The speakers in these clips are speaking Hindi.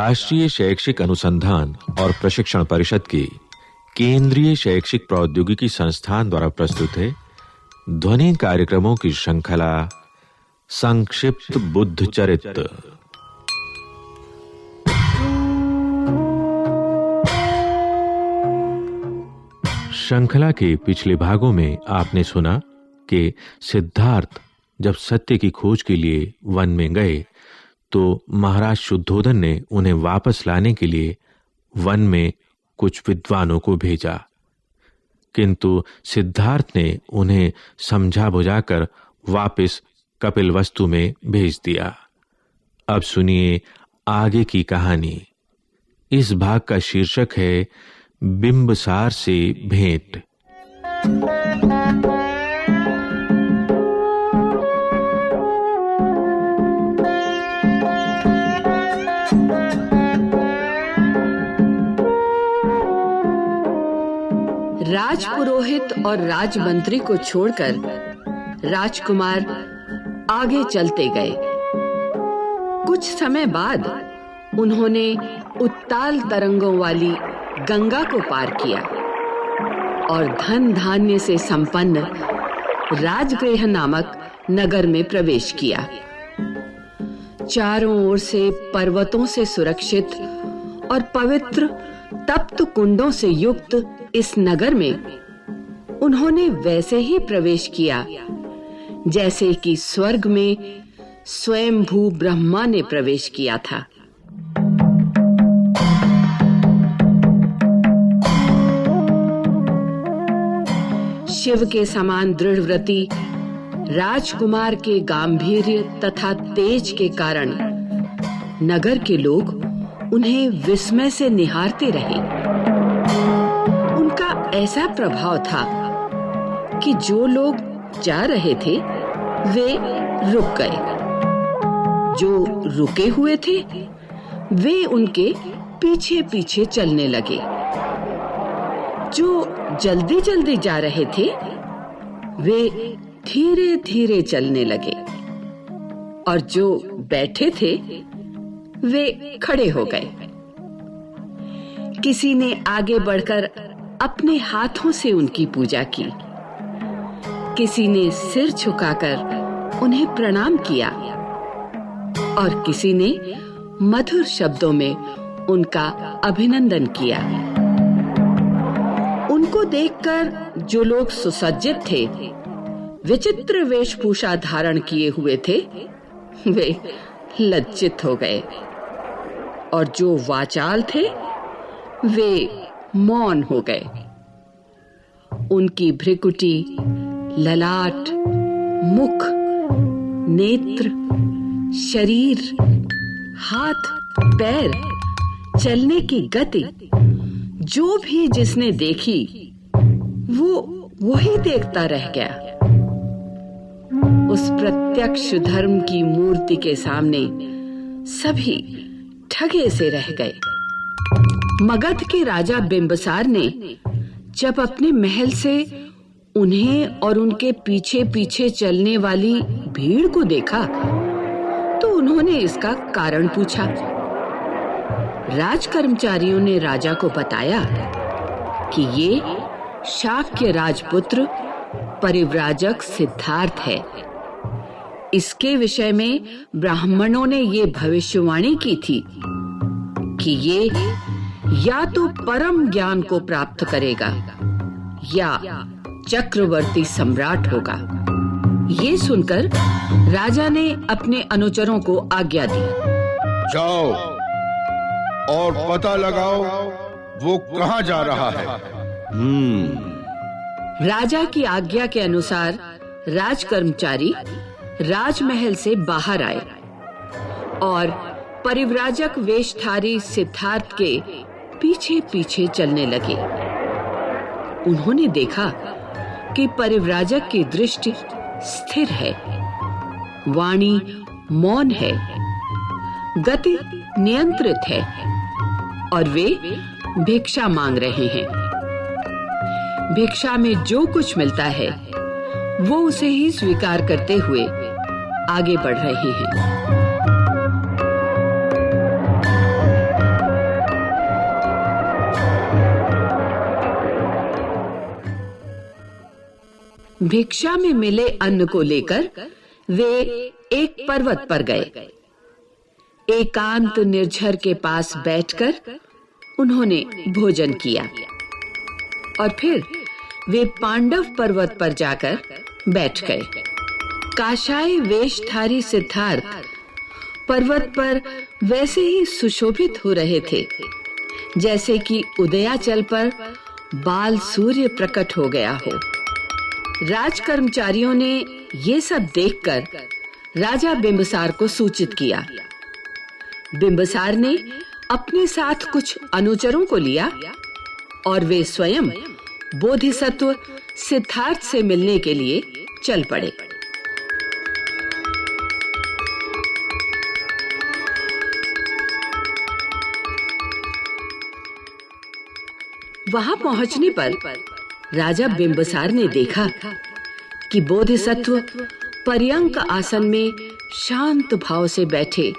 राष्ट्रीय शैक्षिक अनुसंधान और प्रशिक्षण परिषद की केंद्रीय शैक्षिक प्रौद्योगिकी संस्थान द्वारा प्रस्तुत है। ध्वनि कार्यक्रमों की श्रृंखला संक्षिप्त बुद्ध चरित्र। श्रृंखला के पिछले भागों में आपने सुना कि सिद्धार्थ जब सत्य की खोज के लिए वन में गए तो महाराज शुद्धोधन ने उन्हें वापस लाने के लिए वन में कुछ विद्वानों को भेजा। किंतु सिद्धार्थ ने उन्हें समझा बुझाकर वापस कपिल वस्तु में भेज दिया। अब सुनिए आगे की कहानी। इस भाग का शीर्षक है, बिंबसार से भेंट। राजपुरोहित और राजमंत्री को छोड़कर राजकुमार आगे चलते गए। कुछ समय बाद उन्होंने उत्ताल तरंगों वाली गंगा को पार किया और धन धान्य से संपन्न राजगृह नामक नगर में प्रवेश किया। चारों ओर से पर्वतों से सुरक्षित और पवित्र तप्त कुंडों से युक्त इस नगर में उन्होंने वैसे ही प्रवेश किया। जैसे कि स्वर्ग में स्वयं भू ब्रह्मा ने प्रवेश किया था। शिव के समान दृढ़व्रती, राजकुमार के गांधीर्य तथा तेज के कारण नगर के लोग उन्हें विस्मय से निहारते रहे। उनका ऐसा प्रभाव था कि जो लोग जा रहे थे, वे रुक गए। जो रुके हुए थे, वे उनके पीछे-पीछे चलने लगे। जो जल्दी-जल्दी जा रहे थे, वे धीरे-धीरे चलने लगे। और जो बैठे थे वे खड़े हो गए। किसी ने आगे बढ़कर अपने हाथों से उनकी पूजा की। किसी ने सिर झुकाकर उन्हें प्रणाम किया। और किसी ने मधुर शब्दों में उनका अभिनंदन किया। उनको देखकर जो लोग सुसज्जित थे, विचित्र वेशभूषा धारण किए हुए थे, वे लज्जित हो गए। और जो वाचाल थे, वे मौन हो गए। उनकी भ्रिकुटी, ललाट, मुख, नेत्र, शरीर, हाथ, पैर, चलने की गति, जो भी जिसने देखी, वो वही देखता रह गया। उस प्रत्यक्ष धर्म की मूर्ति के सामने सभी ठगे से रह गए। मगध के राजा बिंबसार ने जब अपने महल से उन्हें और उनके पीछे-पीछे चलने वाली भीड़ को देखा तो उन्होंने इसका कारण पूछा। राज कर्मचारियों ने राजा को बताया कि ये शाक्य राजपुत्र परिव्राजक सिद्धार्थ है। इसके विषय में ब्राह्मणों ने ये भविष्यवाणी की थी कि ये या तो परम ज्ञान को प्राप्त करेगा या चक्रवर्ती सम्राट होगा। ये सुनकर राजा ने अपने अनुचरों को आज्ञा दी। जाओ और पता लगाओ वो कहाँ जा रहा है। हम्म राजा की आज्ञा के अनुसार राज कर्मचारी राजमहल से बाहर आए और परिव्राजक वेशधारी सिद्धार्थ के पीछे-पीछे चलने लगे। उन्होंने देखा कि परिव्राजक की दृष्टि स्थिर है, वाणी मौन है, गति नियंत्रित है और वे भिक्षा मांग रहे हैं। भिक्षा में जो कुछ मिलता है, वो उसे ही स्वीकार करते हुए आगे बढ़ रहे हैं। भिक्षा में मिले अन्न को लेकर वे एक पर्वत पर गए। एकांत निर्झर के पास बैठकर उन्होंने भोजन किया और फिर वे पांडव पर्वत पर जाकर बैठ गए। काशाय वेशधारी सिद्धार्थ पर्वत पर वैसे ही सुशोभित हो रहे थे, जैसे कि उदयाचल पर बाल सूर्य प्रकट हो गया हो। राज कर्मचारियों ने ये सब देखकर राजा बिंबसार को सूचित किया। बिंबसार ने अपने साथ कुछ अनुचरों को लिया और वे स्वयं बोधिसत्व सिद्धार्थ से मिलने के लिए चल पड़े। वहाँ पहुँचने पर राजा बिंबसार ने देखा कि बोधिसत्व पर्यंक आसन में शांत भाव से बैठे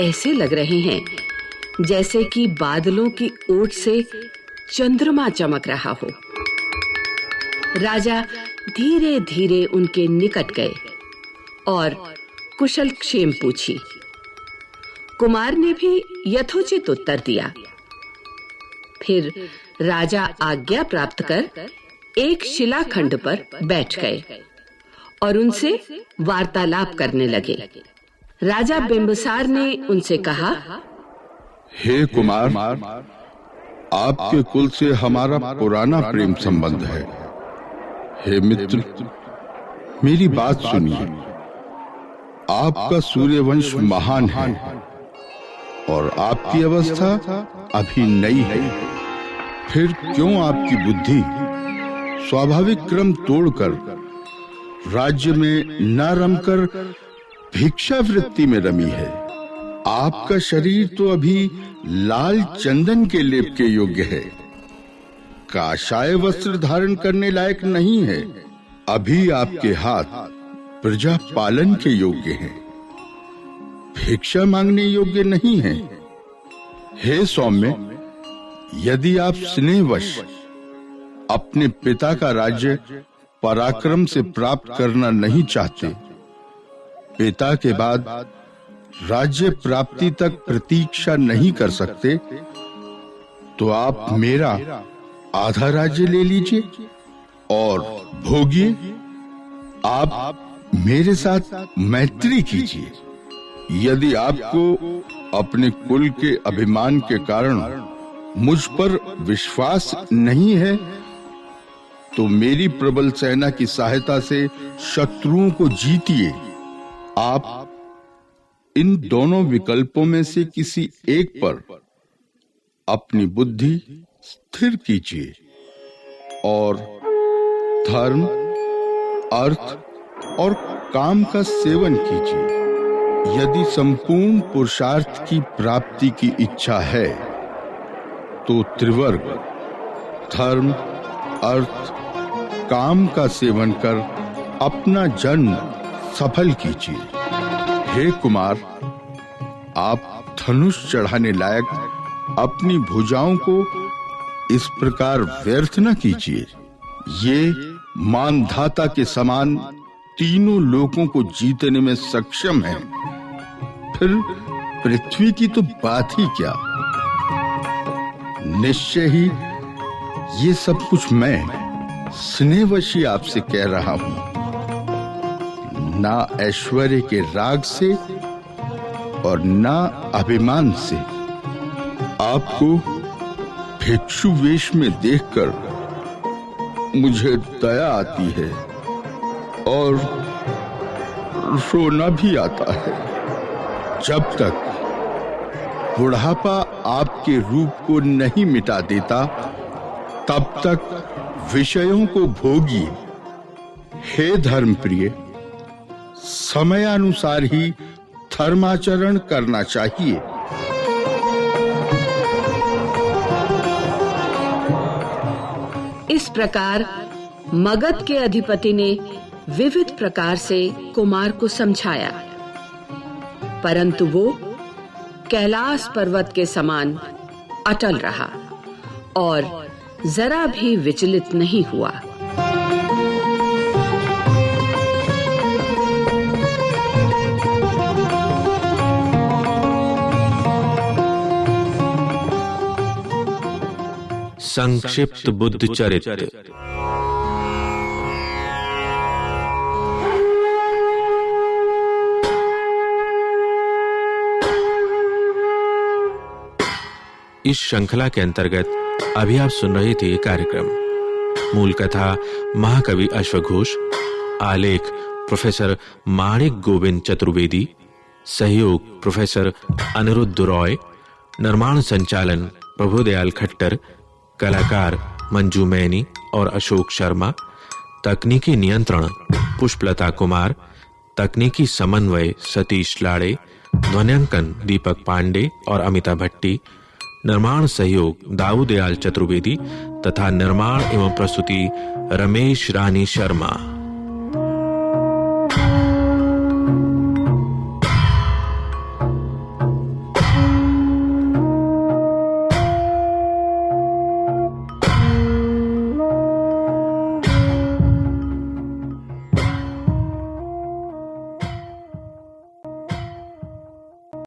ऐसे लग रहे हैं, जैसे कि बादलों की ओट से चंद्रमा चमक रहा हो। राजा धीरे-धीरे उनके निकट गए और कुशल क्षेम पूछी। कुमार ने भी यथोचित उत्तर दिया। फिर राजा आज्ञा प्राप्त कर एक शिलाखंड पर बैठ गए और उनसे वार्तालाप करने लगे। राजा बिंबसार ने उनसे कहा, हे कुमार, आपके कुल से हमारा पुराना प्रेम संबंध है। हे मित्र, मेरी बात सुनिए। आपका सूर्यवंश महान है और आपकी अवस्था अभी नई है। फिर क्यों आपकी बुद्धि स्वाभाविक क्रम तोड़कर राज्य में न रमकर भिक्षा वृत्ति में रमी है? आपका शरीर तो अभी लाल चंदन के लेप के योग्य है। काशाय वस्त्र धारण करने लायक नहीं है। अभी आपके हाथ प्रजा पालन के योग्य हैं। भिक्षा मांगने योग्य नहीं है। हे सौम्य यदि आप स्नेहवश अपने पिता का राज्य पराक्रम से प्राप्त करना नहीं चाहते, पिता के बाद राज्य प्राप्ति तक प्रतीक्षा नहीं कर सकते तो आप मेरा आधा राज्य ले लीजिए और भोगिए, आप मेरे साथ मैत्री कीजिए। यदि आपको अपने कुल के अभिमान के कारण मुझ पर विश्वास नहीं है तो मेरी प्रबल सेना की सहायता से शत्रुओं को जीतिए। आप इन दोनों विकल्पों में से किसी एक पर अपनी बुद्धि स्थिर कीजिए और धर्म, अर्थ और काम का सेवन कीजिए। यदि संपूर्ण पुरुषार्थ की प्राप्ति की इच्छा है तो त्रिवर्ग, धर्म, अर्थ, काम का सेवन कर अपना जन्म सफल कीजिए। हे कुमार, आप धनुष चढ़ाने लायक अपनी भुजाओं को इस प्रकार व्यर्थ न कीजिए। ये मानधाता के समान तीनों लोगों को जीतने में सक्षम है। फिर पृथ्वी की तो बात ही क्या? निश्चय ही ये सब कुछ मैं स्नेहवशी आपसे कह रहा हूँ। ना ऐश्वर्य के राग से और ना अभिमान से आपको भिक्षु वेश में देखकर मुझे दया आती है और रोना भी आता है। जब तक बुढ़ापा आपके रूप को नहीं मिटा देता, तब तक विषयों को भोगिए हे धर्म प्रिय समयानुसार ही धर्माचरण करना चाहिए। इस प्रकार मगध के अधिपति ने विविध प्रकार से कुमार को समझाया। परंतु वो कैलाश पर्वत के समान अटल रहा और जरा भी विचलित नहीं हुआ। संक्षिप्त बुद्ध चरित्र इस श्रृंखला के अंतर्गत अभी आप सुन रहे थे कार्यक्रम। मूल कथा महाकवि अश्वघोष, आलेख प्रोफेसर माणिक गोविंद चतुर्वेदी, सहयोग प्रोफेसर अनिरुद्ध रॉय, निर्माण संचालन प्रभुदयाल खट्टर, कलाकार मंजू मैनी और अशोक शर्मा, तकनीकी नियंत्रण पुष्पलता कुमार, तकनीकी समन्वय सतीश लाड़े, ध्वनियांकन दीपक पांडे और अमिता भट्टी निर्माण सहयोग दाऊदयाल चतुर्वेदी तथा निर्माण एवं प्रस्तुति रमेश रानी शर्मा।